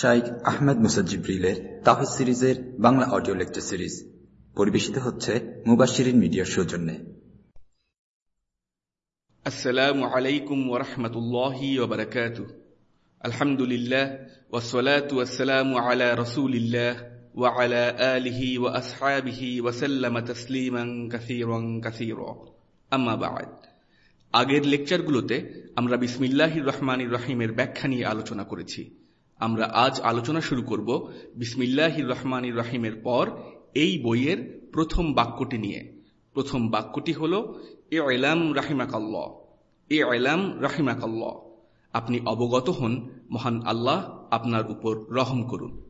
শাইক আহমেদ মুসাজিব্রিলের তাহিদ সিরিজের Bangla audio lecture series পরিবেশিত হচ্ছে মুবাশিরিন মিডিয়ার সৌজন্যে। আসসালামু আলাইকুম ওরহমতুল্লাহি ওবরাকাত আলহামদুলিল্লাহ ওয়াসসালাতু ওয়াসসালামু ওয়া আলা আলিহি ওয়া আসহাবিহি ওয়া সাল্লামা তাসলিমান কাসীরান কাসীরা। আম্মা বা'দ। আগের লেকচারগুলোতে আমরা বিসমিল্লাহির রহমান রহিমের ব্যাখ্যা নিয়ে আলোচনা করেছি। আমরা আজ আলোচনা শুরু করব বিসমিল্লাহির রহমানির রহিমের পর এই বইয়ের প্রথম বাক্যটি নিয়ে। প্রথম বাক্যটি হল এ এলাম রাহিমাকাল্লাহ এ এলাম রাহিমাকাল্লাহ। আপনি অবগত হন, মহান আল্লাহ আপনার উপর রহম করুন।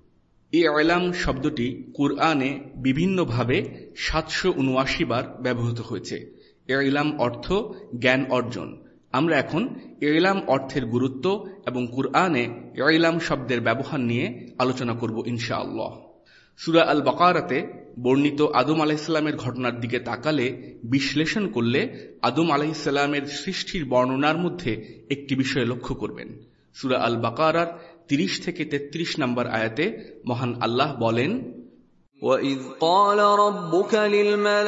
এ এলাম শব্দটি কুরআনে বিভিন্নভাবে সাতশো উনআশি বার ব্যবহৃত হয়েছে। এ ইলাম অর্থ জ্ঞান অর্জন। আমরা এখন এলাম অর্থের গুরুত্ব এবং কুরআনে এলাম শব্দের ব্যবহার নিয়ে আলোচনা করব ইনশাআল্লাহ সুরা আল বকারাতে বর্ণিত আদম আলাহিসাল্লামের ঘটনার দিকে তাকালে বিশ্লেষণ করলে আদম আলাহিসাল্লামের সৃষ্টির বর্ণনার মধ্যে একটি বিষয় লক্ষ্য করবেন সুরা আল বাকারার তিরিশ থেকে ৩৩ নম্বর আয়াতে মহান আল্লাহ বলেন وَإِذْ قَالَ رَبُّكَ لِلْمَلَائِكَةِ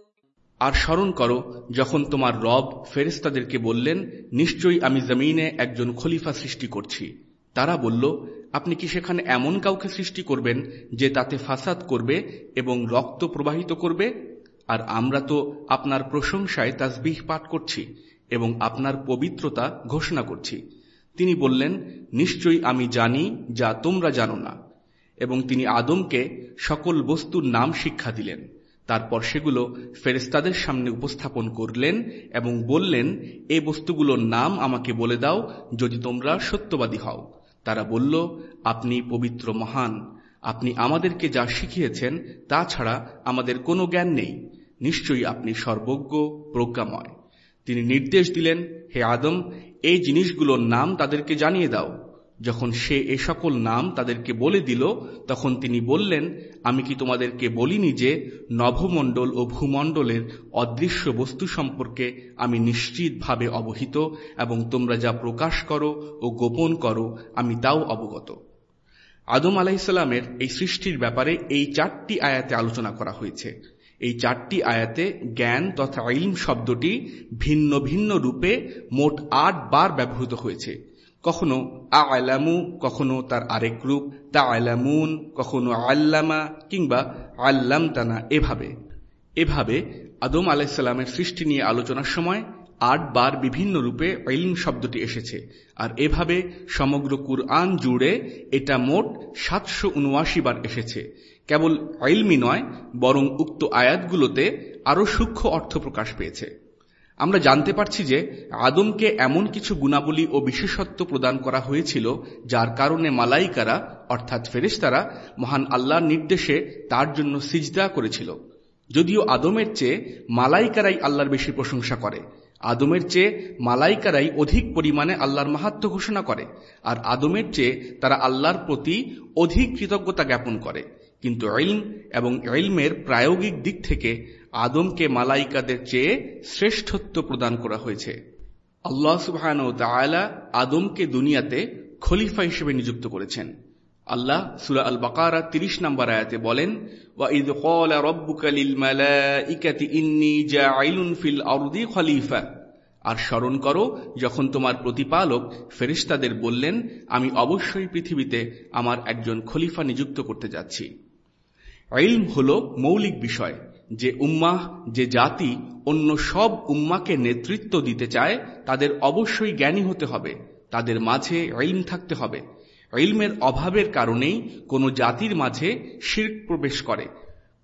আর স্মরণ করো, যখন তোমার রব ফেরেস্তাদেরকে বললেন, নিশ্চয়ই আমি জমিনে একজন খলিফা সৃষ্টি করছি। তারা বলল, আপনি কি সেখানে এমন কাউকে সৃষ্টি করবেন যে তাতে ফাসাদ করবে এবং রক্ত প্রবাহিত করবে? আর আমরা তো আপনার প্রশংসায় তাসবিহ পাঠ করছি এবং আপনার পবিত্রতা ঘোষণা করছি। তিনি বললেন, নিশ্চয়ই আমি জানি যা তোমরা জানো না। এবং তিনি আদমকে সকল বস্তুর নাম শিক্ষা দিলেন। তারপর সেগুলো ফেরেস্তাদের সামনে উপস্থাপন করলেন এবং বললেন, এ বস্তুগুলোর নাম আমাকে বলে দাও যদি তোমরা সত্যবাদী হও। তারা বলল, আপনি পবিত্র মহান। আপনি আমাদেরকে যা শিখিয়েছেন তা ছাড়া আমাদের কোনো জ্ঞান নেই। নিশ্চয়ই আপনি সর্বজ্ঞ, প্রজ্ঞাময়। তিনি নির্দেশ দিলেন, হে আদম, এই জিনিসগুলোর নাম তাদেরকে জানিয়ে দাও। যখন সে এ সকল নাম তাদেরকে বলে দিল, তখন তিনি বললেন, আমি কি তোমাদেরকে বলিনি যে নভমণ্ডল ও ভূমণ্ডলের অদৃশ্য বস্তু সম্পর্কে আমি নিশ্চিতভাবে অবহিত এবং তোমরা যা প্রকাশ করো ও গোপন করো, আমি তাও অবগত। আদম আলাইসাল্লামের এই সৃষ্টির ব্যাপারে এই চারটি আয়াতে আলোচনা করা হয়েছে। এই চারটি আয়াতে জ্ঞান তথা ইলম শব্দটি ভিন্ন ভিন্ন রূপে মোট আট বার ব্যবহৃত হয়েছে। কখনো আলামু, কখনো তার আরেক রূপ তা আলামুন কখনো আল্লামা কিংবা আল্লাম তানা এভাবে। এভাবে আদম আলাইসাল্লামের সৃষ্টি নিয়ে আলোচনার সময় আট বার বিভিন্ন রূপে ইলম শব্দটি এসেছে। আর এভাবে সমগ্র কুরআন জুড়ে এটা মোট সাতশো উনআশি বার এসেছে। কেবল ইলমি নয়, বরং উক্ত আয়াতগুলোতে আরও সূক্ষ্ম অর্থ প্রকাশ পেয়েছে। আমরা জানতে পারছি যে আদমকে এমন কিছু গুণাবলী ও বিশেষত্ব প্রদান করা হয়েছিল, যার কারণে মালাইকারা, অর্থাৎ ফেরেশতারা, মহান আল্লাহর নির্দেশে তার জন্য সিজদা করেছিল। যদিও আদমের চেয়ে মালাইকারাই আল্লাহর বেশি প্রশংসা করে। আদমের চেয়ে মালাইকারাই অধিক পরিমাণে আল্লাহর মাহাত্ম ঘোষণা করে, আর আদমের চেয়ে তারা আল্লাহর প্রতি অধিক কৃতজ্ঞতা জ্ঞাপন করে। কিন্তু ইলম এবং ইলমের প্রায়োগিক দিক থেকে আদমকে মালাইকাদের চেয়ে শ্রেষ্ঠত্ব প্রদান করা হয়েছে আল্লাহ সুবহান ও তালা আদমকে দুনিয়াতে খলিফা হিসেবে নিযুক্ত করেছেন আল্লাহ সুরা আল বাকারা তিরিশ নম্বর আয়াতে বলেন وَإِذْ قَالَ رَبُّكَ لِلْمَلَائِكَةِ إِنِّي جَاعِلٌ فِي الْأَرْضِ خَلِيفَةً আর স্মরণ করো যখন তোমার প্রতিপালক ফেরিস্তাদের বললেন আমি অবশ্যই পৃথিবীতে আমার একজন খলিফা নিযুক্ত করতে যাচ্ছি ইলম হল মৌলিক বিষয় যে উম্মাহ, যে জাতি অন্য সব উম্মাকে নেতৃত্ব দিতে চায়, তাদের অবশ্যই জ্ঞানী হতে হবে। তাদের মাঝে ইলম থাকতে হবে। ইলমের অভাবের কারণেই কোনো জাতির মাঝে শির্ক প্রবেশ করে।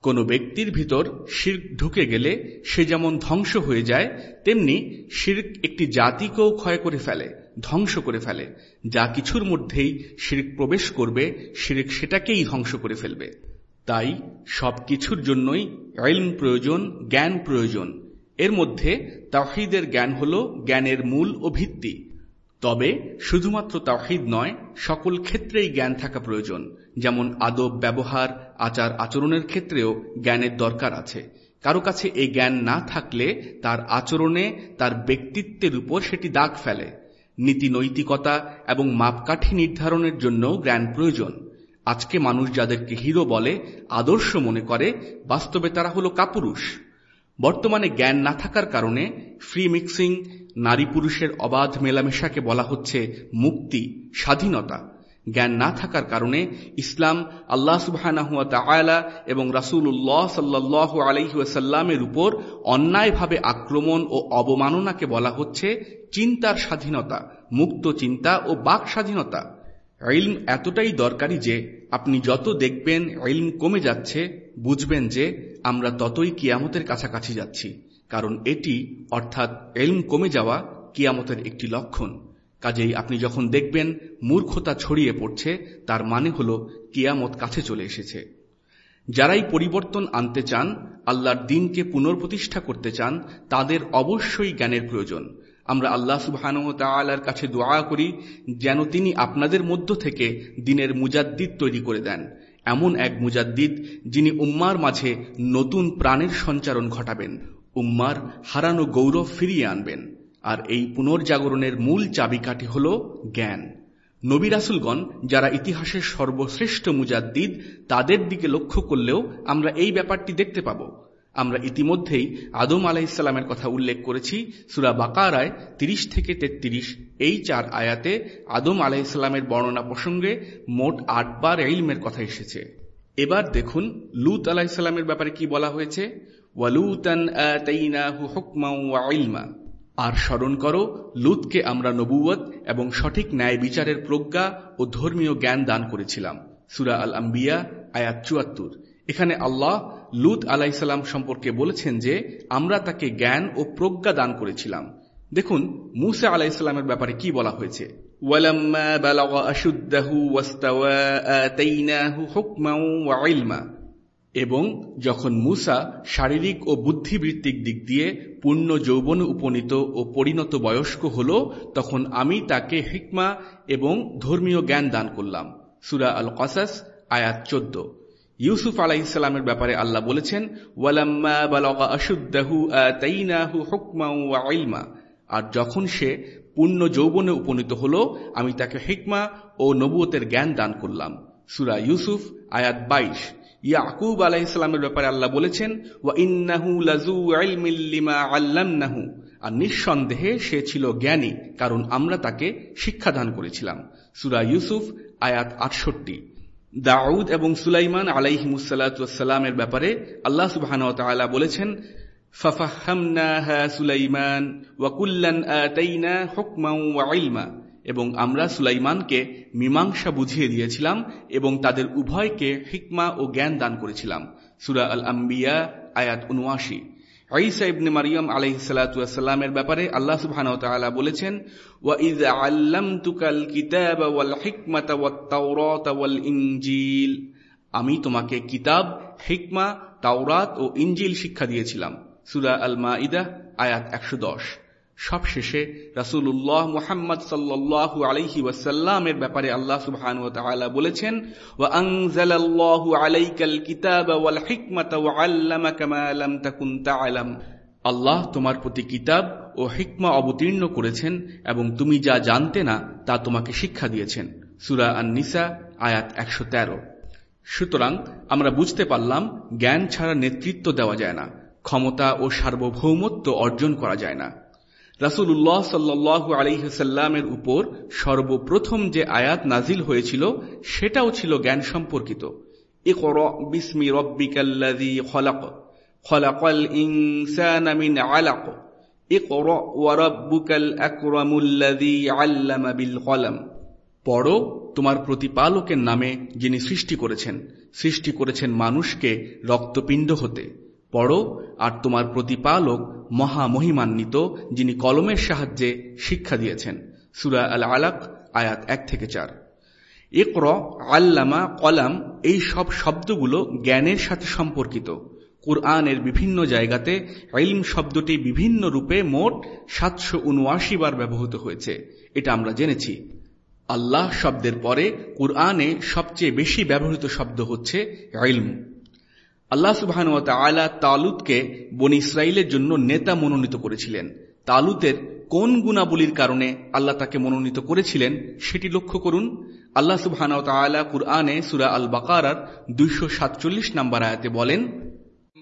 কোনো ব্যক্তির ভিতর শির্ক ঢুকে গেলে সে যেমন ধ্বংস হয়ে যায়, তেমনি শির্ক একটি জাতিকেও ক্ষয় করে ফেলে, ধ্বংস করে ফেলে। যা কিছুর মধ্যেই শির্ক প্রবেশ করবে, শির্ক সেটাকেই ধ্বংস করে ফেলবে। তাই সব কিছুর জন্যই ইলম প্রয়োজন, জ্ঞান প্রয়োজন। এর মধ্যে তাহিদের জ্ঞান হল জ্ঞানের মূল ও ভিত্তি। তবে শুধুমাত্র তাহিদ নয়, সকল ক্ষেত্রেই জ্ঞান থাকা প্রয়োজন। যেমন আদব, ব্যবহার, আচার আচরণের ক্ষেত্রেও জ্ঞানের দরকার আছে। কারও কাছে এই জ্ঞান না থাকলে তার আচরণে, তার ব্যক্তিত্বের উপর সেটি দাগ ফেলে। নীতি নৈতিকতা এবং মাপকাঠি নির্ধারণের জন্য জ্ঞান প্রয়োজন। আজকে মানুষ যাদেরকে হিরো বলে, আদর্শ মনে করে, বাস্তবে তারা হলো কাপুরুষ। বর্তমানে জ্ঞান না থাকার কারণে ফ্রি মিক্সিং, নারী পুরুষের অবাধ মেলামেশাকে বলা হচ্ছে মুক্তি, স্বাধীনতা। জ্ঞান না থাকার কারণে ইসলাম আল্লাহ সুবাহ এবং রাসুল্লাহ সাল্লাহ আলহিউসাল্লামের উপর অন্যায়ভাবে আক্রমণ ও অবমাননাকে বলা হচ্ছে চিন্তার স্বাধীনতা, মুক্ত চিন্তা ও বাক স্বাধীনতা। ইলম এতটাই দরকারি যে আপনি যত দেখবেন ইলম কমে যাচ্ছে, বুঝবেন যে আমরা ততই কিয়ামতের কাছাকাছি যাচ্ছি। কারণ এটি অর্থাৎ এলম কমে যাওয়া কিয়ামতের একটি লক্ষণ। কাজেই আপনি যখন দেখবেন মূর্খতা ছড়িয়ে পড়ছে, তার মানে হল কিয়ামত কাছে চলে এসেছে। যারাই পরিবর্তন আনতে চান, আল্লাহর দিনকে পুনর্প্রতিষ্ঠা করতে চান, তাদের অবশ্যই জ্ঞানের প্রয়োজন। আমরা আল্লাহ সুবাহানুতালার কাছে দোয়া করি যেন তিনি আপনাদের মধ্য থেকে দিনের মুজাদ্দিদ তৈরি করে দেন। এমন এক মুজাদ্দিদ যিনি উম্মার মাঝে নতুন প্রাণের সঞ্চারণ ঘটাবেন, উম্মার হারানো গৌরব ফিরিয়ে আনবেন। আর এই পুনর্জাগরণের মূল চাবিকাঠি হল জ্ঞান। নবী রাসুলগণ যারা ইতিহাসের সর্বশ্রেষ্ঠ মুজাদ্দিদ, তাদের দিকে লক্ষ্য করলেও আমরা এই ব্যাপারটি দেখতে পাব। আমরা ইতিমধ্যেই আদম আলাইসাল্লামের কথা উল্লেখ করেছি। সুরা বাকারায় ৩০ থেকে ৩৩ এই চার আয়াতে আদম আলাইসাল্লামের বর্ণনা প্রসঙ্গে মোট আটবার ইলমের কথা এসেছে। এবার দেখুন লুত আলাইসাল্লামের ব্যাপারে কি বলা হয়েছে। ওয়ালুতান আর স্মরণ করো, লুতকে আমরা নবুয়ত এবং সঠিক ন্যায় বিচারের প্রজ্ঞা ও ধর্মীয় জ্ঞান দান করেছিলাম। সুরা আল আম্বিয়া আয়াত চুয়াত্তর। এখানে আল্লাহ লুত আলাইসাল্লাম সম্পর্কে বলেছেন যে, আমরা তাকে জ্ঞান ও প্রজ্ঞা দান করেছিলাম। দেখুন, মুসা আলাইসাল্লামের ব্যাপারে কি বলা হয়েছে? এবং যখন মুসা শারীরিক ও বুদ্ধিবৃত্তিক দিক দিয়ে পূর্ণ যৌবন উপনীত ও পরিণত বয়স্ক হল, তখন আমি তাকে হিকমা এবং ধর্মীয় জ্ঞান দান করলাম। সুরা আল কাসাস আয়াত চোদ্দ। ইউসুফ আলাহ ইসলামের ব্যাপারে আল্লাহ বলেছেন আর যখন সে পূর্ণ যৌবনে উপনীত হল, আমি তাকে হিকমা ও নবুয়তের জ্ঞান দান করলাম। সুরা ইউসুফ, আয়াত বাইশ। ইয়াকুব আলাহ ইসলামের ব্যাপারে আল্লাহ বলেছেন ওয়া লাজু আর নিঃসন্দেহে সে ছিল জ্ঞানী, কারণ আমরা তাকে শিক্ষাদান করেছিলাম। সুরা ইউসুফ, আয়াত আটষট্টি। দাউদ এবং সুলাইমান আলাইহিমুসাল্লামের ব্যাপারে আল্লাহ সুবাহ বলেছেন সুলাইমান ওয়াকুল্লান এবং আমরা সুলাইমানকে মীমাংসা বুঝিয়ে দিয়েছিলাম এবং তাদের উভয়কে হিকমা ও জ্ঞান দান করেছিলাম। সুরা আল আম্বিয়া আয়াত উনওয়াশি ঈসা মারিয়াম সালাতামের ব্যাপারে আল্লাহ সুবহান বলেছেন, ওয়া ইয আল্লামতুকাল কিতাবা তাওরাত ইনজিল। আমি তোমাকে কিতাব, হিকমা, তাওরাত ও ইঞ্জিল শিক্ষা দিয়েছিলাম। সুরা আল মাইদা আয়াত 110 সবশেষে রাসূলুল্লাহ মুহাম্মদ সাল্লাল্লাহু আলাইহি ওয়াসাল্লামের ব্যাপারে আল্লাহ তাআলা বলেছেন আল্লাহ তোমার প্রতি কিতাব ও হিকমা অবতীর্ণ করেছেন এবং তুমি যা জানতে না, তা তোমাকে শিক্ষা দিয়েছেন। সূরা আন-নিসা, আয়াত 113 সুতরাং আমরা বুঝতে পারলাম, জ্ঞান ছাড়া নেতৃত্ব দেওয়া যায় না, ক্ষমতা ও সার্বভৌমত্ব অর্জন করা যায় না। রাসুল্লাহ সাল্লু আলিহাসাল্লামের উপর সর্বপ্রথম যে আয়াত নাজিল হয়েছিল, সেটাও ছিল জ্ঞান সম্পর্কিত। ইকর খলাক আলাক। কলম। পড়ো তোমার প্রতিপালকের নামে যিনি সৃষ্টি করেছেন। সৃষ্টি করেছেন মানুষকে রক্তপিণ্ড হতে। পড়ো আর তোমার প্রতিপালক মহামহিমান্বিত, যিনি কলমের সাহায্যে শিক্ষা দিয়েছেন। সুরা আল আলাক আয়াত এক থেকে চার। ইকর, আল্লামা, কলাম, এই সব শব্দগুলো জ্ঞানের সাথে সম্পর্কিত। কুরআনের বিভিন্ন জায়গাতে ইলম শব্দটি বিভিন্ন রূপে মোট সাতশো উনআশি বার ব্যবহৃত হয়েছে। এটা আমরা জেনেছি। আল্লাহ শব্দের পরে কুরআনে সবচেয়ে বেশি ব্যবহৃত শব্দ হচ্ছে ইলম। আল্লাহ সুবাহান আলা তালুতকে বন ইসরায়েলের জন্য নেতা মনোনীত করেছিলেন তালুতের কোন গুণাবলীর কারণে আল্লাহ তাকে মনোনীত করেছিলেন সেটি লক্ষ্য করুন আল্লাহ সুবহান তাআলা কুরআনে সূরা আল বাকারার 247 নম্বর আয়াতে বলেন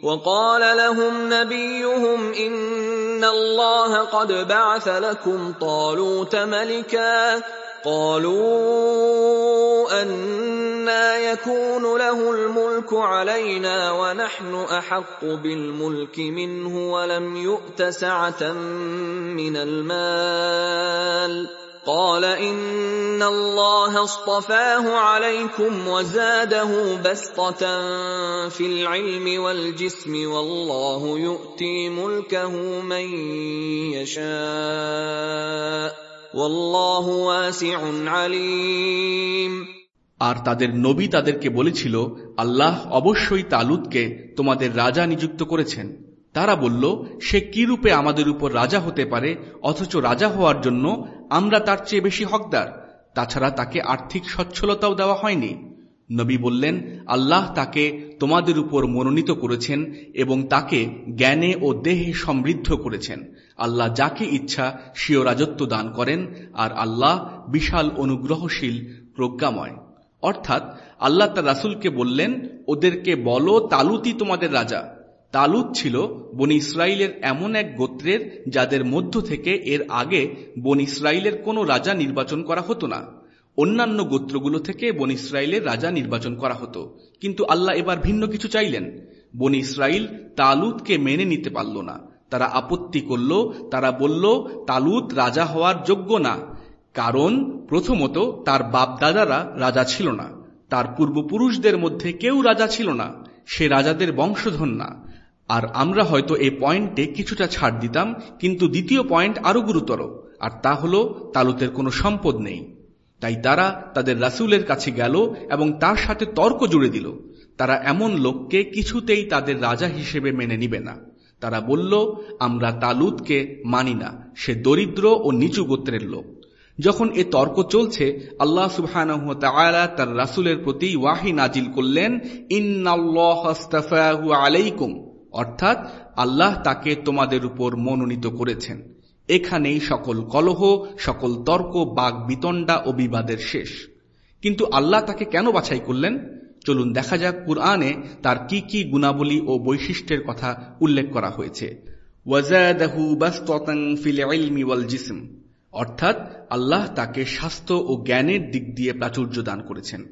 وقال لهم نبيهم إن الله قد بعث لكم طالوت ملكا قالوا أنا يكون له الملك علينا ونحن أحق بالملك منه ولم يؤت سعة من المال. قال إن الله اصطفاه عليكم وزاده بسطة في العلم والجسم والله يؤتي ملكه من يشاء. আর তাদের নবী তাদেরকে বলেছিল, আল্লাহ অবশ্যই তালুদকে তোমাদের রাজা নিযুক্ত করেছেন। তারা বলল, সে কি রূপে আমাদের উপর রাজা হতে পারে? অথচ রাজা হওয়ার জন্য আমরা তার চেয়ে বেশি হকদার। তাছাড়া তাকে আর্থিক সচ্ছলতাও দেওয়া হয়নি। নবী বললেন, আল্লাহ তাকে তোমাদের উপর মনোনীত করেছেন এবং তাকে জ্ঞানে ও দেহে সমৃদ্ধ করেছেন। আল্লাহ যাকে ইচ্ছা স্বীয় রাজত্ব দান করেন, আর আল্লাহ বিশাল অনুগ্রহশীল প্রজ্ঞাময়। অর্থাৎ আল্লাহ তার রাসুলকে বললেন, ওদেরকে বলো তালুতি তোমাদের রাজা। তালুত ছিল বন ইসরায়েলের এমন এক গোত্রের, যাদের মধ্য থেকে এর আগে বন ইসরায়েলের কোনো রাজা নির্বাচন করা হতো না। অন্যান্য গোত্রগুলো থেকে বন ইসরায়েলের রাজা নির্বাচন করা হতো। কিন্তু আল্লাহ এবার ভিন্ন কিছু চাইলেন। বন ইসরায়েল তালুতকে মেনে নিতে পারল না। তারা আপত্তি করল, তারা বলল, তালুত রাজা হওয়ার যোগ্য না। কারণ প্রথমত তার বাপ দাদারা রাজা ছিল না। তার পূর্বপুরুষদের মধ্যে কেউ রাজা ছিল না। সে রাজাদের বংশধর না। আর আমরা হয়তো এই পয়েন্টে কিছুটা ছাড় দিতাম, কিন্তু দ্বিতীয় পয়েন্ট আরও গুরুতর, আর তা হল তালুতের কোনো সম্পদ নেই। তাই তারা তাদের রাসুলের কাছে গেল এবং তার সাথে তর্ক জুড়ে দিল। তারা এমন লোককে কিছুতেই তাদের রাজা হিসেবে মেনে নিবে না। তারা বলল, আমরা তালুদকে মানি না। সে দরিদ্র ও নিচু গোত্রের লোক। যখন এ তর্ক চলছে, আল্লাহ সুবহান তার রাসুলের প্রতি ওয়াহি নাজিল করলেন আলাইকুম। অর্থাৎ আল্লাহ তাকে তোমাদের উপর মনোনীত করেছেন। এখানেই সকল কলহ, সকল তর্ক বাগ বিতণ্ডা ও বিবাদের শেষ। কিন্তু আল্লাহ তাকে কেন বাছাই করলেন? চলুন দেখা যাক কুরআনে তার কি কি গুণাবলী ও বৈশিষ্ট্যের কথা উল্লেখ করা হয়েছে। জিসম। অর্থাৎ আল্লাহ তাকে স্বাস্থ্য ও জ্ঞানের দিক দিয়ে প্রাচুর্য দান করেছেন।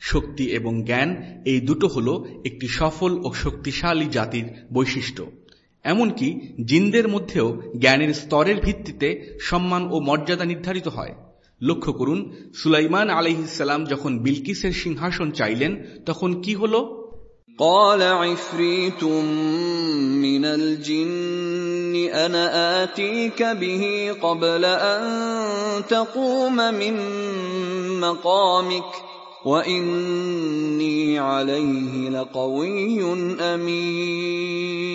শক্তি এবং জ্ঞান এই দুটো হল একটি সফল ও শক্তিশালী জাতির বৈশিষ্ট্য। এমনকি জিনদের মধ্যেও জ্ঞানের স্তরের ভিত্তিতে সম্মান ও মর্যাদা নির্ধারিত হয়। লক্ষ্য করুন, সুলাইমান আলহিসাল্লাম যখন বিলকিসের সিংহাসন চাইলেন, তখন কি হল? قال عفريت من الجن أنا آتيك به قبل أن تقوم من مقامك وإني عليه لقوي أمين.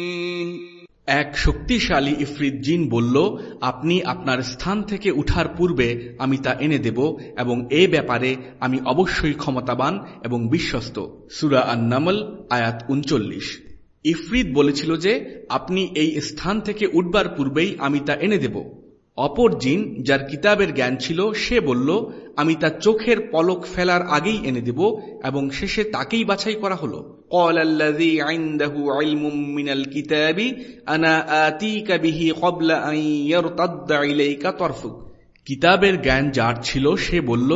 এক শক্তিশালী ইফরিত জিন বলল, আপনি আপনার স্থান থেকে উঠার পূর্বে আমি তা এনে দেব এবং এ ব্যাপারে আমি অবশ্যই ক্ষমতাবান এবং বিশ্বস্ত। সুরা আন্নামল, আয়াত উনচল্লিশ। ইফরিত বলেছিল যে, আপনি এই স্থান থেকে উঠবার পূর্বেই আমি তা এনে দেব। অপর জিন, যার কিতাবের জ্ঞান ছিল, সে বলল, আমি তা চোখের পলক ফেলার আগেই এনে দেব এবং শেষে তাকেই বাছাই করা হলো। قال الذي عنده علم من الكتاب أنا آتيك به قبل أن يرتد إليك طرفك কিতাবের জ্ঞান যার ছিল সে বলল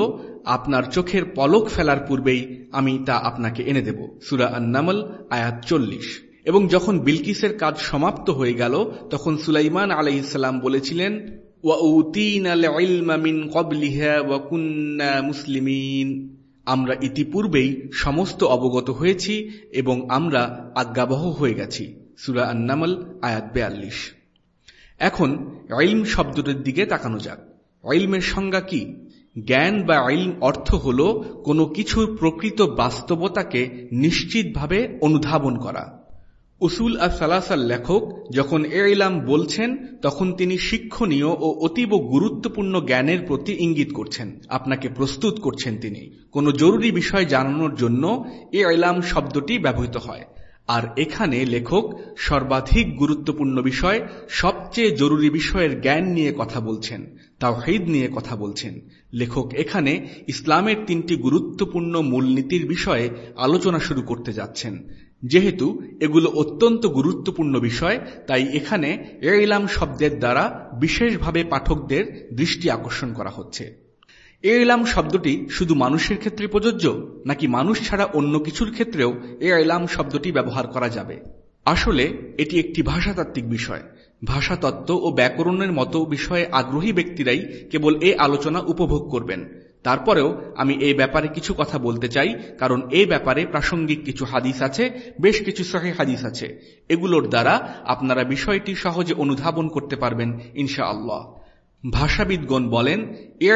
আপনার চোখের পলক ফেলার পূর্বেই আমি তা আপনাকে এনে দেব সুরা আন্নামল আয়াত চল্লিশ এবং যখন বিলকিসের কাজ সমাপ্ত হয়ে গেল তখন সুলাইমান আলাইসাল্লাম বলেছিলেন মুসলিমিন আমরা ইতিপূর্বেই সমস্ত অবগত হয়েছি এবং আমরা আজ্ঞাবহ হয়ে গেছি। সুরা আন্নামল, আয়াত বেয়াল্লিশ। এখন ইলম শব্দটির দিকে তাকানো যাক। ইলমের সংজ্ঞা কি? জ্ঞান বা ইলম অর্থ হল কোনো কিছুর প্রকৃত বাস্তবতাকে নিশ্চিতভাবে অনুধাবন করা। উসুল আর সালাসাল লেখক যখন এ ইলাম বলছেন, তখন তিনি শিক্ষণীয় ও অতীব গুরুত্বপূর্ণ জ্ঞানের প্রতি ইঙ্গিত করছেন। আপনাকে প্রস্তুত করছেন তিনি। কোনো জরুরি বিষয় জানানোর জন্য এ ইলাম শব্দটি ব্যবহৃত হয়। আর এখানে লেখক সর্বাধিক গুরুত্বপূর্ণ বিষয়, সবচেয়ে জরুরি বিষয়ের জ্ঞান নিয়ে কথা বলছেন তাও হেদ নিয়ে কথা বলছেন। লেখক এখানে ইসলামের তিনটি গুরুত্বপূর্ণ মূলনীতির বিষয়ে আলোচনা শুরু করতে যাচ্ছেন। যেহেতু এগুলো অত্যন্ত গুরুত্বপূর্ণ বিষয়, তাই এখানে এ ইলাম শব্দের দ্বারা বিশেষভাবে পাঠকদের দৃষ্টি আকর্ষণ করা হচ্ছে। এ ইলাম শব্দটি শুধু মানুষের ক্ষেত্রে প্রযোজ্য, নাকি মানুষ ছাড়া অন্য কিছুর ক্ষেত্রেও এ ইলাম শব্দটি ব্যবহার করা যাবে? আসলে, এটি একটি ভাষাতাত্ত্বিক বিষয়। ভাষাতত্ত্ব ও ব্যাকরণের মতো বিষয়ে আগ্রহী ব্যক্তিরাই কেবল এ আলোচনা উপভোগ করবেন। তারপরেও আমি এই ব্যাপারে কিছু কথা বলতে চাই, কারণ এই ব্যাপারে প্রাসঙ্গিক কিছু হাদিস আছে, বেশ কিছু সহে হাদিস আছে। এগুলোর দ্বারা আপনারা বিষয়টি সহজে অনুধাবন করতে পারবেন ইনশা আল্লাহ ভাষাবিদগণ বলেন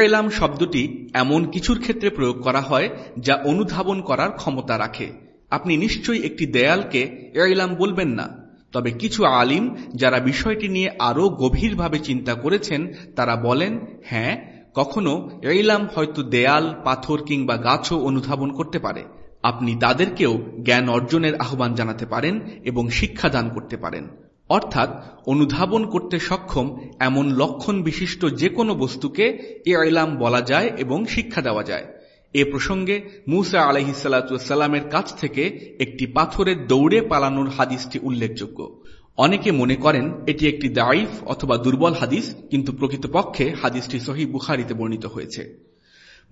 এলাম শব্দটি এমন কিছুর ক্ষেত্রে প্রয়োগ করা হয় যা অনুধাবন করার ক্ষমতা রাখে। আপনি নিশ্চয়ই একটি দেয়ালকে এলাম বলবেন না, তবে কিছু আলিম যারা বিষয়টি নিয়ে আরও গভীরভাবে চিন্তা করেছেন, তারা বলেন হ্যাঁ কখনো এলাম হয়তো দেয়াল, পাথর কিংবা গাছও অনুধাবন করতে পারে। আপনি তাদেরকেও জ্ঞান অর্জনের আহ্বান জানাতে পারেন এবং শিক্ষাদান করতে পারেন। অর্থাৎ, অনুধাবন করতে সক্ষম এমন লক্ষণ বিশিষ্ট যে কোনো বস্তুকে এ আইলাম বলা যায় এবং শিক্ষা দেওয়া যায়। এ প্রসঙ্গে মুসা আলহিসাল্লামের কাছ থেকে একটি পাথরের দৌড়ে পালানোর হাদিসটি উল্লেখযোগ্য। অনেকে মনে করেন এটি একটি দাইফ অথবা দুর্বল হাদিস, কিন্তু প্রকৃতপক্ষে হাদিসটি সহি বুখারিতে বর্ণিত হয়েছে।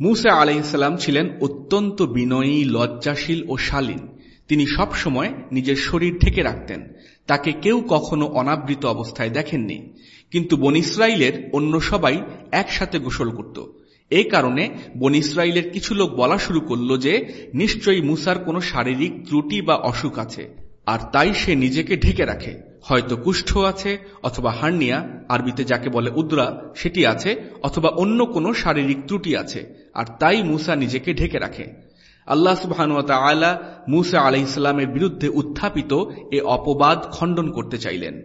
মুসা আলাইসাল্লাম ছিলেন অত্যন্ত বিনয়ী, লজ্জাশীল ও শালীন। তিনি সব সময় নিজের শরীর ঢেকে রাখতেন। তাকে কেউ কখনো অনাবৃত অবস্থায় দেখেননি। কিন্তু বন ইসরায়েলের অন্য সবাই একসাথে গোসল করত। এই কারণে বন ইসরায়েলের কিছু লোক বলা শুরু করল যে, নিশ্চয়ই মুসার কোনো শারীরিক ত্রুটি বা অসুখ আছে, আর তাই সে নিজেকে ঢেকে রাখে। হয়তো কুষ্ঠ আছে অথবা হার্নিয়া, আরবিতে যাকে বলে উদ্রা, সেটি আছে অথবা অন্য কোনো শারীরিক ত্রুটি আছে, আর তাই মুসা নিজেকে ঢেকে রাখে। আল্লাহ সুবাহানুয়ালা মুসা আলাই ইসলামের বিরুদ্ধে উত্থাপিত এ অপবাদ খণ্ডন করতে চাইলেন।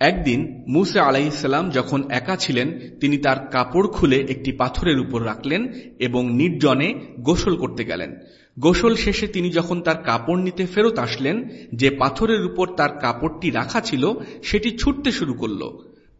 একদিন মুসা আলাইসাল্লাম যখন একা ছিলেন, তিনি তার কাপড় খুলে একটি পাথরের উপর রাখলেন এবং নির্জনে গোসল করতে গেলেন। গোসল শেষে তিনি যখন তার কাপড় নিতে ফেরত আসলেন, যে পাথরের উপর তার কাপড়টি রাখা ছিল, সেটি ছুটতে শুরু করল।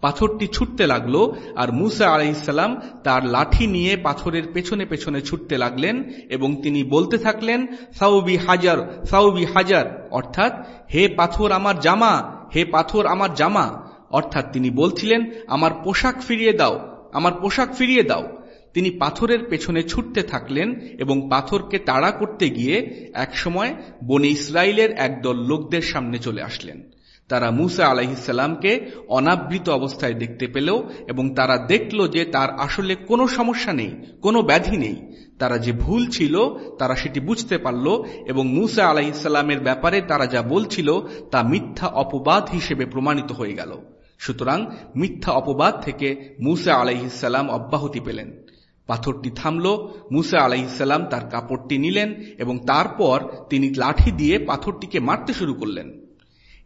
পাথরটি ছুটতে লাগল, আর মুসা আলাইসাল্লাম তার লাঠি নিয়ে পাথরের পেছনে পেছনে ছুটতে লাগলেন এবং তিনি বলতে থাকলেন, সাউবি হাজার সাউবি হাজার। অর্থাৎ, হে পাথর আমার জামা, হে পাথর আমার জামা। অর্থাৎ তিনি বলছিলেন, আমার পোশাক ফিরিয়ে দাও, আমার পোশাক ফিরিয়ে দাও। তিনি পাথরের পেছনে ছুটতে থাকলেন এবং পাথরকে তাড়া করতে গিয়ে একসময় বনে ইসরায়েলের একদল লোকদের সামনে চলে আসলেন। তারা মুসা আলাহিসাল্লামকে অনাবৃত অবস্থায় দেখতে পেলেও এবং তারা দেখল যে তার আসলে কোনো সমস্যা নেই, কোনো ব্যাধি নেই। তারা যে ভুল ছিল, তারা সেটি বুঝতে পারল এবং মুসা আলাহিসাল্লামের ব্যাপারে তারা যা বলছিল তা মিথ্যা অপবাদ হিসেবে প্রমাণিত হয়ে গেল। সুতরাং মিথ্যা অপবাদ থেকে মুসা আলাইহিসাল্লাম অব্যাহতি পেলেন। পাথরটি থামল, মুসা আলাইহিসাল্লাম তার কাপড়টি নিলেন এবং তারপর তিনি লাঠি দিয়ে পাথরটিকে মারতে শুরু করলেন।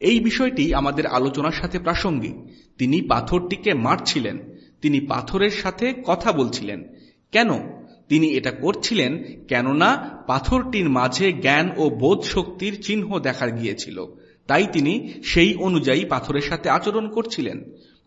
এই বিষয়টি আমাদের আলোচনার সাথে প্রাসঙ্গিক। তিনি পাথরটিকে মারছিলেন। তিনি পাথরের সাথে কথা বলছিলেন। কেন? তিনি এটা করছিলেন কেননা পাথরটির মাঝে জ্ঞান ও বোধ শক্তির চিহ্ন দেখা গিয়েছিল। তাই তিনি সেই অনুযায়ী পাথরের সাথে আচরণ করছিলেন।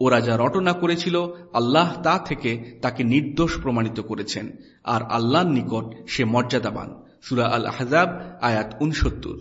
ওরা যা রটনা করেছিল, আল্লাহ তা থেকে তাকে নির্দোষ প্রমাণিত করেছেন। আর আল্লাহর নিকট সে মর্যাদাবান। সুরা আল আহজাব আয়াত উনসত্তর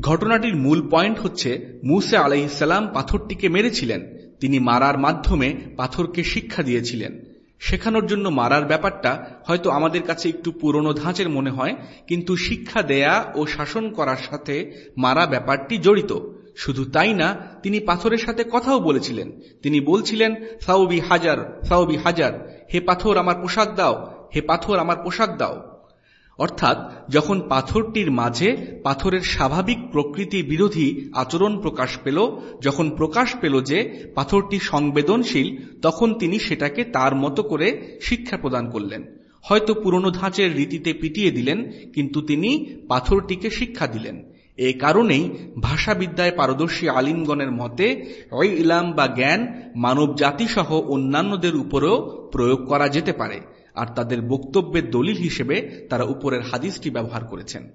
ঘটনাটির মূল পয়েন্ট হচ্ছে, মুসে আলাইসাল্লাম পাথরটিকে মেরেছিলেন। তিনি মারার মাধ্যমে পাথরকে শিক্ষা দিয়েছিলেন। শেখানোর জন্য মারার ব্যাপারটা হয়তো আমাদের কাছে একটু পুরনো ধাঁচের মনে হয়, কিন্তু শিক্ষা দেয়া ও শাসন করার সাথে মারা ব্যাপারটি জড়িত। শুধু তাই না, তিনি পাথরের সাথে কথাও বলেছিলেন। তিনি বলছিলেন, সাউবি হাজার সাউবি হাজার, হে পাথর আমার পোশাক দাও, হে পাথর আমার পোশাক দাও। অর্থাৎ যখন পাথরটির মাঝে পাথরের স্বাভাবিক প্রকৃতি বিরোধী আচরণ প্রকাশ পেল, যখন প্রকাশ পেল যে পাথরটি সংবেদনশীল, তখন তিনি সেটাকে তার মতো করে শিক্ষা প্রদান করলেন। হয়তো পুরনো ধাঁচের রীতিতে পিটিয়ে দিলেন, কিন্তু তিনি পাথরটিকে শিক্ষা দিলেন। এ কারণেই ভাষাবিদ্যায় পারদর্শী আলিমগণের মতে ইলাম বা জ্ঞান মানব জাতিসহ অন্যান্যদের উপরেও প্রয়োগ করা যেতে পারে। আর তাদের বক্তব্যের দলিল হিসেবে তারা উপরের হাদিসটি ব্যবহার করেছেন।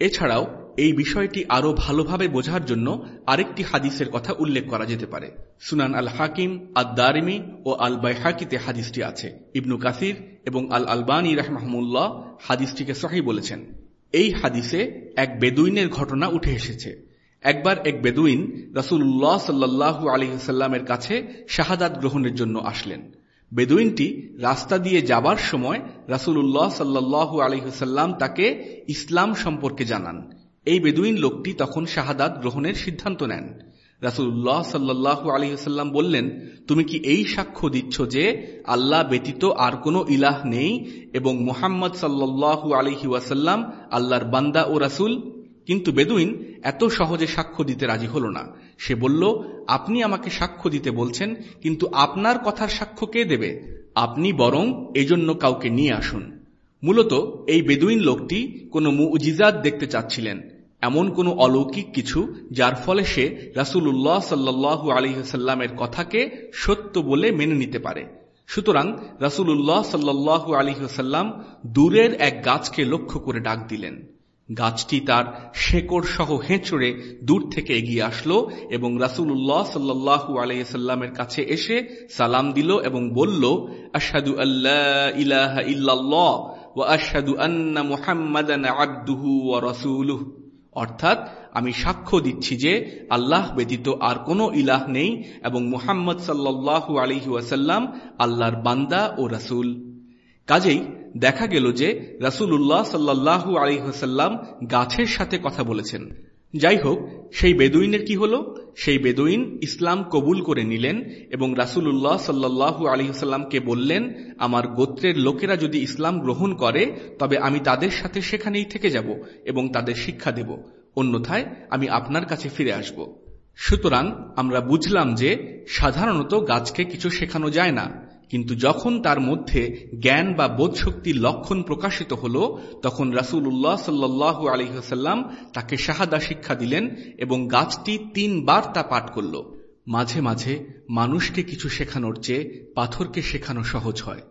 এছাড়াও, এই বিষয়টি আরও ভালোভাবে বোঝার জন্য আরেকটি হাদিসের কথা উল্লেখ করা যেতে পারে। সুনান আল হাকিম আদ দারিমি ও আল বাইহাকিতে হাদিসটি আছে। ইবনু কাসির এবং আল আলবানী রাহমাহমুল্লাহ হাদিসটিকে সহি বলেছেন। এই হাদিসে এক বেদুইনের ঘটনা উঠে এসেছে। একবার এক বেদুইন রাসুল্লাহ সাল্লাহু আলহিসাল্লামের কাছে শাহাদাত গ্রহণের জন্য আসলেন। বেদুইনটি রাস্তা দিয়ে যাবার সময় রাসুল্লাহ সাল্লাহ আলহিসাল্লাম তাকে ইসলাম সম্পর্কে জানান। এই বেদুইন লোকটি তখন শাহাদাত গ্রহণের সিদ্ধান্ত নেন। রাসুল্লাহ সাল্লাহ আলহিহাল্লাম বললেন, তুমি কি এই সাক্ষ্য দিচ্ছ যে আল্লাহ ব্যতীত আর কোনো ইলাহ নেই এবং মুহাম্মদ সাল্লাহ আলহি ওয়াসাল্লাম আল্লাহর বান্দা ও রাসুল? কিন্তু বেদুইন এত সহজে সাক্ষ্য দিতে রাজি হল না। সে বলল, আপনি আমাকে সাক্ষ্য দিতে বলছেন, কিন্তু আপনার কথার সাক্ষ্য কে দেবে? আপনি বরং এজন্য কাউকে নিয়ে আসুন। মূলত এই বেদুইন লোকটি কোনো মুজিজাত দেখতে চাচ্ছিলেন, এমন কোনো অলৌকিক কিছু যার ফলে সে রাসুল্লাহ সাল্লাহ আলহিহাল্লামের কথাকে সত্য বলে মেনে নিতে পারে। সুতরাং রাসুল্লাহ সাল্লাহ আলহিহাল্লাম দূরের এক গাছকে লক্ষ্য করে ডাক দিলেন। গাছটি তার শেকড় সহ হেঁচড়ে দূর থেকে এগিয়ে আসলো এবং রাসুল্লাহ সাল্লাহু আলাইসাল্লামের কাছে এসে সালাম দিল এবং বলল আসাদু আল্লাহ ইলাহা ইল্লাল্লাহ ও আন্না মুহাম্মাদান আব্দুহু ও অর্থাৎ আমি সাক্ষ্য দিচ্ছি যে আল্লাহ ব্যতীত আর কোনো ইলাহ নেই এবং মুহাম্মদ সাল্লাহু আলহি ওয়াসাল্লাম আল্লাহর বান্দা ও রাসুল। কাজেই দেখা গেল যে রাসুল্লাহ সাল্লাহু আলিহাসাল্লাম গাছের সাথে কথা বলেছেন। যাই হোক, সেই বেদুইনের কি হল? সেই বেদুইন ইসলাম কবুল করে নিলেন এবং রাসুল্লাহ সাল্লাহু আলিহাসাল্লামকে বললেন, আমার গোত্রের লোকেরা যদি ইসলাম গ্রহণ করে, তবে আমি তাদের সাথে সেখানেই থেকে যাব এবং তাদের শিক্ষা দেব। অন্যথায় আমি আপনার কাছে ফিরে আসব। সুতরাং আমরা বুঝলাম যে সাধারণত গাছকে কিছু শেখানো যায় না। কিন্তু যখন তার মধ্যে জ্ঞান বা বোধশক্তির লক্ষণ প্রকাশিত হল, তখন রাসুল্লাহ সাল্লাহ আলহিহাল্লাম তাকে শাহাদা শিক্ষা দিলেন এবং গাছটি তিনবার তা পাঠ করল। মাঝে মাঝে মানুষকে কিছু শেখানোর চেয়ে পাথরকে শেখানো সহজ হয়।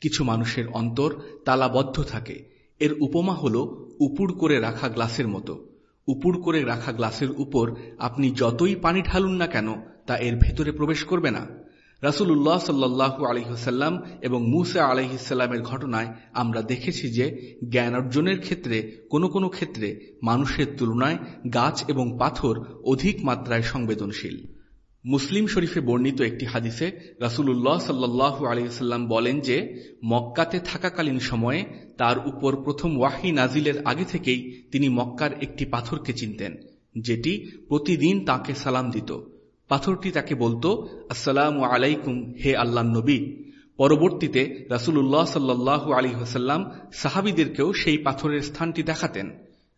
কিছু মানুষের অন্তর তালাবদ্ধ থাকে। এর উপমা হল উপুর করে রাখা গ্লাসের মতো। উপুর করে রাখা গ্লাসের উপর আপনি যতই পানি ঢালুন না কেন, তা এর ভেতরে প্রবেশ করবে না। রাসুল্লাহ সাল্লাহ আলহিহসাল্লাম এবং মুসা আলহিসাল্লামের ঘটনায় আমরা দেখেছি যে জ্ঞান অর্জনের ক্ষেত্রে কোনো কোনো ক্ষেত্রে মানুষের তুলনায় গাছ এবং পাথর অধিক মাত্রায় সংবেদনশীল। মুসলিম শরীফে বর্ণিত একটি হাদিসে রাসুল্লাহ সাল্লাহ আলহিসাল্লাম বলেন যে, মক্কাতে থাকাকালীন সময়ে তার উপর প্রথম ওয়াহি নাজিলের আগে থেকেই তিনি মক্কার একটি পাথরকে চিনতেন, যেটি প্রতিদিন তাকে সালাম দিত। পাথরটি তাকে বলতো, আসসালাম আলাইকুম, হে আল্লাহ নবী। পরবর্তীতে রাসুল্লাহ সাল্লাহ আলী হাসাল্লাম সাহাবিদেরকেও সেই পাথরের স্থানটি দেখাতেন।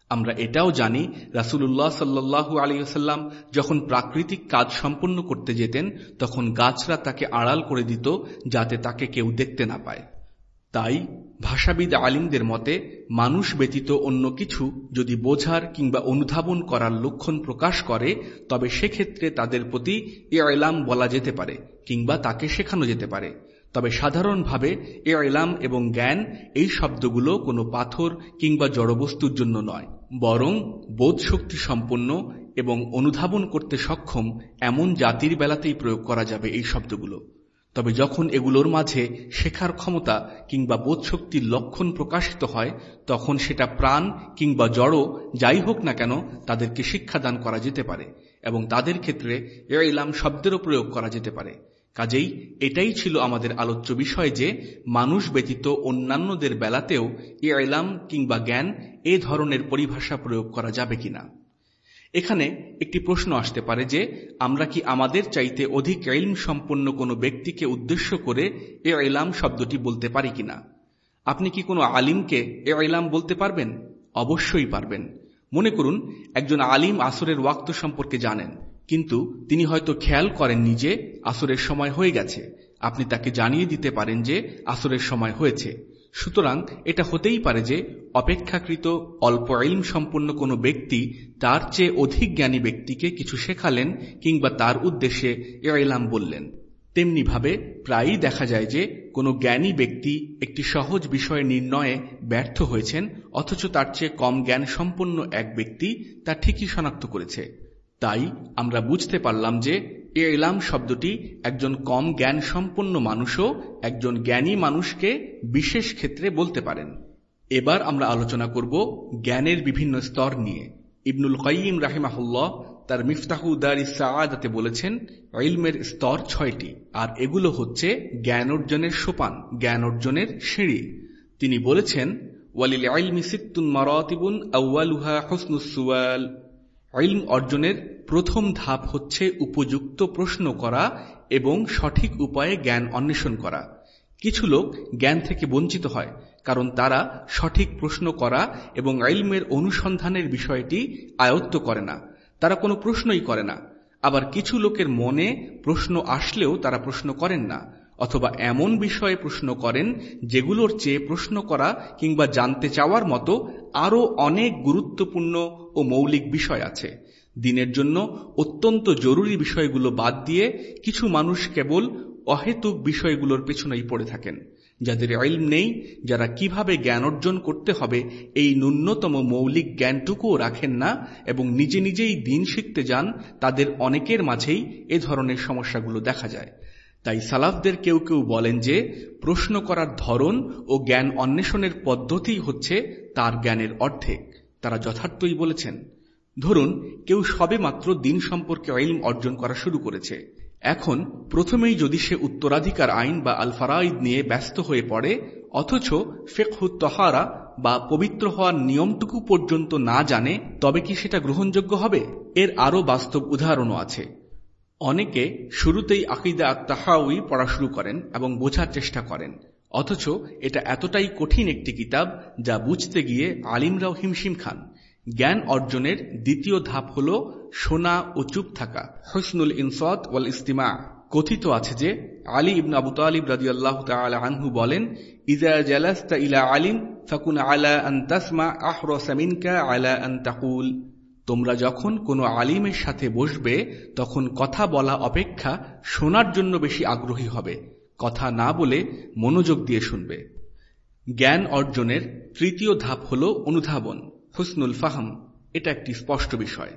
আমরা এটাও জানি রাসুল্লাহ আলী আলিয়াল্লাম যখন প্রাকৃতিক কাজ সম্পন্ন করতে যেতেন, তখন গাছরা তাকে আড়াল করে দিত, যাতে তাকে কেউ দেখতে না পায়। তাই ভাষাবিদ আলিমদের মতে মানুষ ব্যতীত অন্য কিছু যদি বোঝার কিংবা অনুধাবন করার লক্ষণ প্রকাশ করে, তবে সেক্ষেত্রে তাদের প্রতি এ এলাম বলা যেতে পারে কিংবা তাকে শেখানো যেতে পারে। তবে সাধারণভাবে এলাম এবং জ্ঞান এই শব্দগুলো কোনো পাথর কিংবা জড়বস্তুর জন্য নয়, বরং বোধ শক্তি সম্পন্ন এবং অনুধাবন করতে সক্ষম এমন জাতির বেলাতেই প্রয়োগ করা যাবে এই শব্দগুলো। তবে যখন এগুলোর মাঝে শেখার ক্ষমতা কিংবা বোধশক্তির লক্ষণ প্রকাশিত হয়, তখন সেটা প্রাণ কিংবা জড় যাই হোক না কেন তাদেরকে শিক্ষাদান করা যেতে পারে এবং তাদের ক্ষেত্রে এ ইলাম শব্দেরও প্রয়োগ করা যেতে পারে। কাজেই এটাই ছিল আমাদের আলোচ্য বিষয় যে মানুষ ব্যতীত অন্যান্যদের বেলাতেও এ ইলাম কিংবা জ্ঞান এ ধরনের পরিভাষা প্রয়োগ করা যাবে কিনা। এখানে একটি প্রশ্ন আসতে পারে যে, আমরা কি আমাদের চাইতে অধিক এলম সম্পন্ন কোনো ব্যক্তিকে উদ্দেশ্য করে এ এলাম শব্দটি বলতে পারি কিনা? আপনি কি কোনো আলিমকে এ এলাম বলতে পারবেন? অবশ্যই পারবেন। মনে করুন, একজন আলিম আসরের ওয়াক্ত সম্পর্কে জানেন, কিন্তু তিনি হয়তো খেয়াল করেননি যে আসরের সময় হয়ে গেছে। আপনি তাকে জানিয়ে দিতে পারেন যে আসরের সময় হয়েছে। সুতরাং এটা হতেই পারে যে অপেক্ষাকৃত অল্প ইলম সম্পন্ন কোনো ব্যক্তি তার চেয়ে অধিক জ্ঞানী ব্যক্তিকে কিছু শেখালেন কিংবা তার উদ্দেশ্যে এলাম বললেন। তেমনিভাবে প্রায়ই দেখা যায় যে কোনো জ্ঞানী ব্যক্তি একটি সহজ বিষয় নির্ণয়ে ব্যর্থ হয়েছেন, অথচ তার চেয়ে কম জ্ঞান সম্পন্ন এক ব্যক্তি তা ঠিকই শনাক্ত করেছে। তাই আমরা বুঝতে পারলাম যে এলাম শব্দটি একজন কম জ্ঞান সম্পন্ন মানুষও একজন জ্ঞানী মানুষকে বিশেষ ক্ষেত্রে বলতে পারেন। এবার আমরা আলোচনা করব জ্ঞানের বিভিন্ন স্তর নিয়ে। ইবনুল কয়িম রাহিমাহুল্লাহ তার মিফতাহুদ্দার ইসাআদাতে বলেছেন, ইলমের স্তর ছয়টি, আর এগুলো হচ্ছে জ্ঞান অর্জনের সোপান, জ্ঞান অর্জনের সিঁড়ি। তিনি বলেছেন, ওয়ালিল ইলমি সিত্তুন মারাতিবুন আউয়ালুহা হুসনুসুয়াল ইলম অর্জনের প্রথম ধাপ হচ্ছে উপযুক্ত প্রশ্ন করা এবং সঠিক উপায়ে জ্ঞান অন্বেষণ করা। কিছু লোক জ্ঞান থেকে বঞ্চিত হয় কারণ তারা সঠিক প্রশ্ন করা এবং আইলমের অনুসন্ধানের বিষয়টি আয়ত্ত করে না। তারা কোনো প্রশ্নই করে না। আবার কিছু লোকের মনে প্রশ্ন আসলেও তারা প্রশ্ন করেন না। অথবা এমন বিষয়ে প্রশ্ন করেন যেগুলোর চেয়ে প্রশ্ন করা কিংবা জানতে চাওয়ার মতো আরও অনেক গুরুত্বপূর্ণ ও মৌলিক বিষয় আছে। দিনের জন্য অত্যন্ত জরুরি বিষয়গুলো বাদ দিয়ে কিছু মানুষ কেবল অহেতুক বিষয়গুলোর পেছনেই পড়ে থাকেন। যাদের ইলম নেই, যারা কীভাবে জ্ঞান অর্জন করতে হবে এই ন্যূনতম মৌলিক জ্ঞানটুকুও রাখেন না এবং নিজে নিজেই দিন শিখতে যান, তাদের অনেকের মাঝেই এ ধরনের সমস্যাগুলো দেখা যায়। তাই সালাফদের কেউ কেউ বলেন যে, প্রশ্ন করার ধরন ও জ্ঞান অন্বেষণের পদ্ধতি হচ্ছে তার জ্ঞানের অর্ধেক। তারা যথার্থই বলেছেন, ধরুন, কেউ সবে মাত্র দিন সম্পর্কে ইলম অর্জন করা শুরু করেছে। এখন, প্রথমেই যদি সে উত্তরাধিকার আইন বা আলফারাইদ নিয়ে ব্যস্ত হয়ে পড়ে, অথচ ফেকহু তহারা বা পবিত্র হওয়ার নিয়মটুকু পর্যন্ত না জানে, তবে কি সেটা গ্রহণযোগ্য হবে? এর আরও বাস্তব উদাহরণও আছে। অনেকে শুরুতেই আকিদা তাহাউই পড়া শুরু করেন এবং বোঝার চেষ্টা করেন। অথচ এটা এতটাই কঠিন একটি কিতাব যা বুঝতে গিয়ে আলিমরাও হিমশিম খান। জ্ঞান অর্জনের দ্বিতীয় ধাপ হল শোনা ও চুপ থাকা, হসনুল ইনসত ওয়াল ইস্তিমা। কথিত আছে যে, আলী ইবন আবু তালিব রাজি আল্লাহ আনহু বলেন ইজা জালাস্তা ইলা আলিম ফাকুন আলা আন তাসমা আহরসামিনকা আলা আন তাকুল। তোমরা যখন কোনো আলিমের সাথে বসবে, তখন কথা বলা অপেক্ষা শোনার জন্য বেশি আগ্রহী হবে। কথা না বলে মনোযোগ দিয়ে শুনবে। জ্ঞান অর্জনের তৃতীয় ধাপ হল অনুধাবন, হুসনুল ফাহম। এটা একটি স্পষ্ট বিষয়।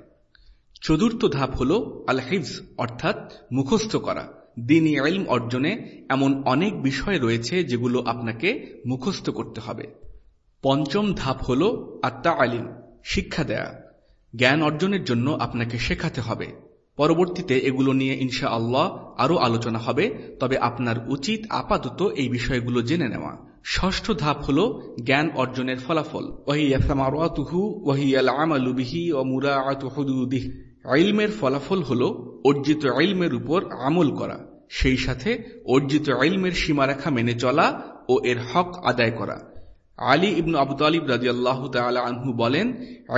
চতুর্থ ধাপ হল আল হিফজ অর্থাৎ মুখস্থ করা। দিনই ইলম অর্জনে এমন অনেক বিষয় রয়েছে যেগুলো আপনাকে মুখস্থ করতে হবে। পঞ্চম ধাপ হল আত্মা আলিম শিক্ষা দেয়া। জ্ঞান অর্জনের জন্য আপনাকে শেখাতে হবে। পরবর্তীতে এগুলো নিয়ে ইনশা আল্লাহ আরও আলোচনা হবে, তবে আপনার উচিত আপাতত এই বিষয়গুলো জেনে নেওয়া। ষষ্ঠ ধাপ হল জ্ঞান অর্জনের ফলাফল। ইলমের ফলাফল হল অর্জিত ইলমের উপর আমল করা, সেই সাথে অর্জিত ইলমের সীমারেখা মেনে চলা ও এর হক আদায় করা। আলী ইবনু আবু তালিব রাজি আল্লাহ আনহু বলেন,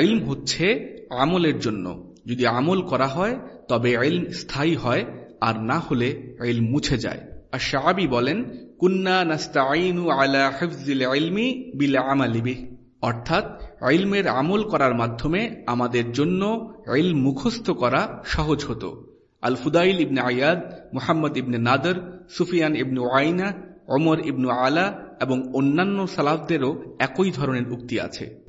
ইলম হচ্ছে আমলের জন্য। যদি আমল করা হয়, তবে ইলম স্থায়ী হয়, আর না হলে ইলম মুছে যায়। আর শাহাবি বলেন, কুন্না নাস্তাইনু আলা হিফজিল ইলমি বিল আমালিবি অর্থাৎ, ইলমের আমল করার মাধ্যমে আমাদের জন্য ইলম মুখস্থ করা সহজ হতো। আল ফুদাইল ইবনে আয়াদ মুহাম্মদ ইবনে নাদর, সুফিয়ান ইবনু আইনা অমর ইবনু আলা এবং অন্যান্য সালাফদেরও একই ধরনের উক্তি আছে।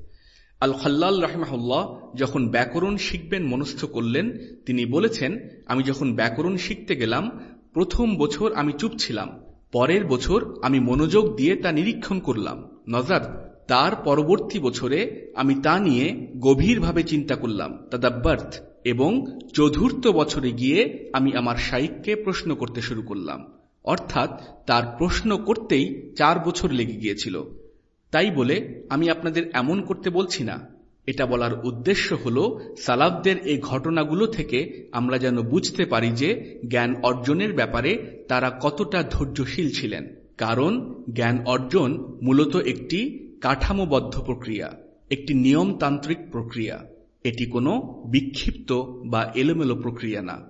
আল খাল্লাল রাহমাহুল্লাহ যখন ব্যাকরণ শিখবেন, মনস্থ করলেন, তিনি বলেছেন, আমি যখন ব্যাকরণ শিখতে গেলাম, প্রথম বছর আমি চুপ ছিলাম, পরের বছর আমি মনোযোগ দিয়ে তা নিরীক্ষণ করলাম। নজার, তার পরবর্তী বছরে আমি তা নিয়ে গভীরভাবে চিন্তা করলাম। তাদাব্বার্থ, এবং চতুর্থ বছরে গিয়ে আমি আমার শাইককে প্রশ্ন করতে শুরু করলাম। অর্থাৎ, তার প্রশ্ন করতেই চার বছর লেগে গিয়েছিল। তাই বলে আমি আপনাদের এমন করতে বলছি না। এটা বলার উদ্দেশ্য হল, সালাফদের এই ঘটনাগুলো থেকে আমরা যেন বুঝতে পারি যে জ্ঞান অর্জনের ব্যাপারে তারা কতটা ধৈর্যশীল ছিলেন। কারণ জ্ঞান অর্জন মূলত একটি কাঠামোবদ্ধ প্রক্রিয়া, একটি নিয়মতান্ত্রিক প্রক্রিয়া। এটি কোনো বিক্ষিপ্ত বা এলোমেলো প্রক্রিয়া না।